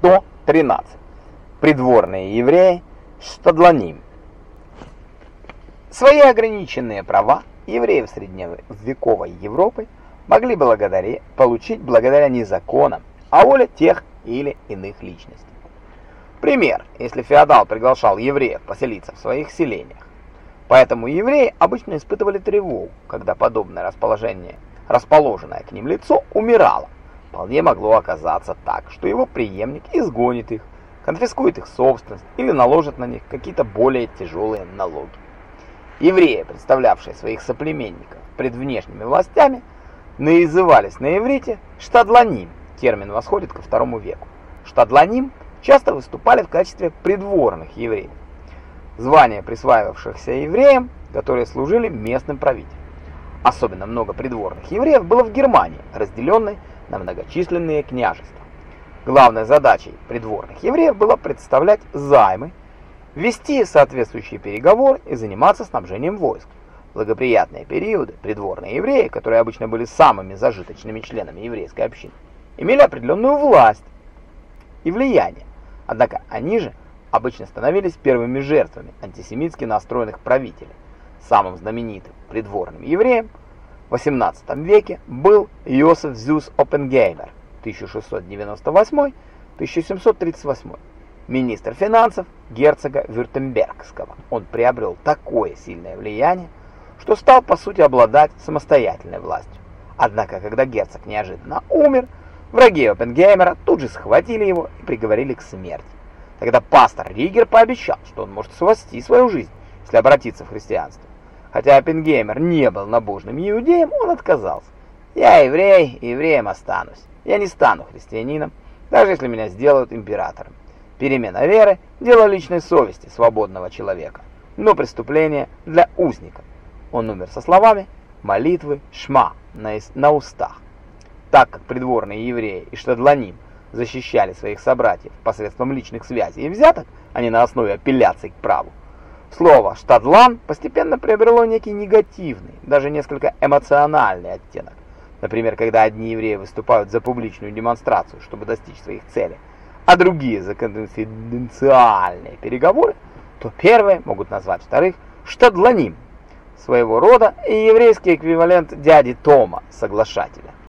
113. Придворные евреи Штадланим. Свои ограниченные права евреев средневековой Европы могли благодаря получить благодаря не законам, а воле тех или иных личностей. Пример, если феодал приглашал евреев поселиться в своих селениях. Поэтому евреи обычно испытывали тревогу, когда подобное расположение, расположенное к ним лицо умирало. Вполне могло оказаться так, что его преемник изгонит их, конфискует их собственность или наложит на них какие-то более тяжелые налоги. Евреи, представлявшие своих соплеменников пред внешними властями, назывались на иврите штадланим, термин восходит ко второму веку. Штадланим часто выступали в качестве придворных евреев, звания присваивавшихся евреям, которые служили местным правителям. Особенно много придворных евреев было в Германии, разделенной на многочисленные княжества. Главной задачей придворных евреев было представлять займы, вести соответствующие переговоры и заниматься снабжением войск. Благоприятные периоды придворные евреи, которые обычно были самыми зажиточными членами еврейской общины, имели определенную власть и влияние. Однако они же обычно становились первыми жертвами антисемитски настроенных правителей. Самым знаменитым придворным евреем XVIII веке был Йосеф Зюс Оппенгеймер 1698-1738, министр финансов герцога Вюртембергского. Он приобрел такое сильное влияние, что стал по сути обладать самостоятельной властью. Однако, когда герцог неожиданно умер, враги Оппенгеймера тут же схватили его и приговорили к смерти. Тогда пастор Ригер пообещал, что он может спасти свою жизнь, если обратиться в христианство. Хотя Оппенгеймер не был набожным иудеем, он отказался. «Я еврей, евреем останусь. Я не стану христианином, даже если меня сделают императором. Перемена веры – дело личной совести свободного человека, но преступление для узника». Он умер со словами молитвы «Шма» на, на устах. Так как придворные евреи и штадланим защищали своих собратьев посредством личных связей и взяток, а не на основе апелляций к праву, Слово «штадлан» постепенно приобрело некий негативный, даже несколько эмоциональный оттенок. Например, когда одни евреи выступают за публичную демонстрацию, чтобы достичь своих целей, а другие за конфиденциальные переговоры, то первые могут назвать вторых «штадланим», своего рода и еврейский эквивалент дяди Тома, соглашателя.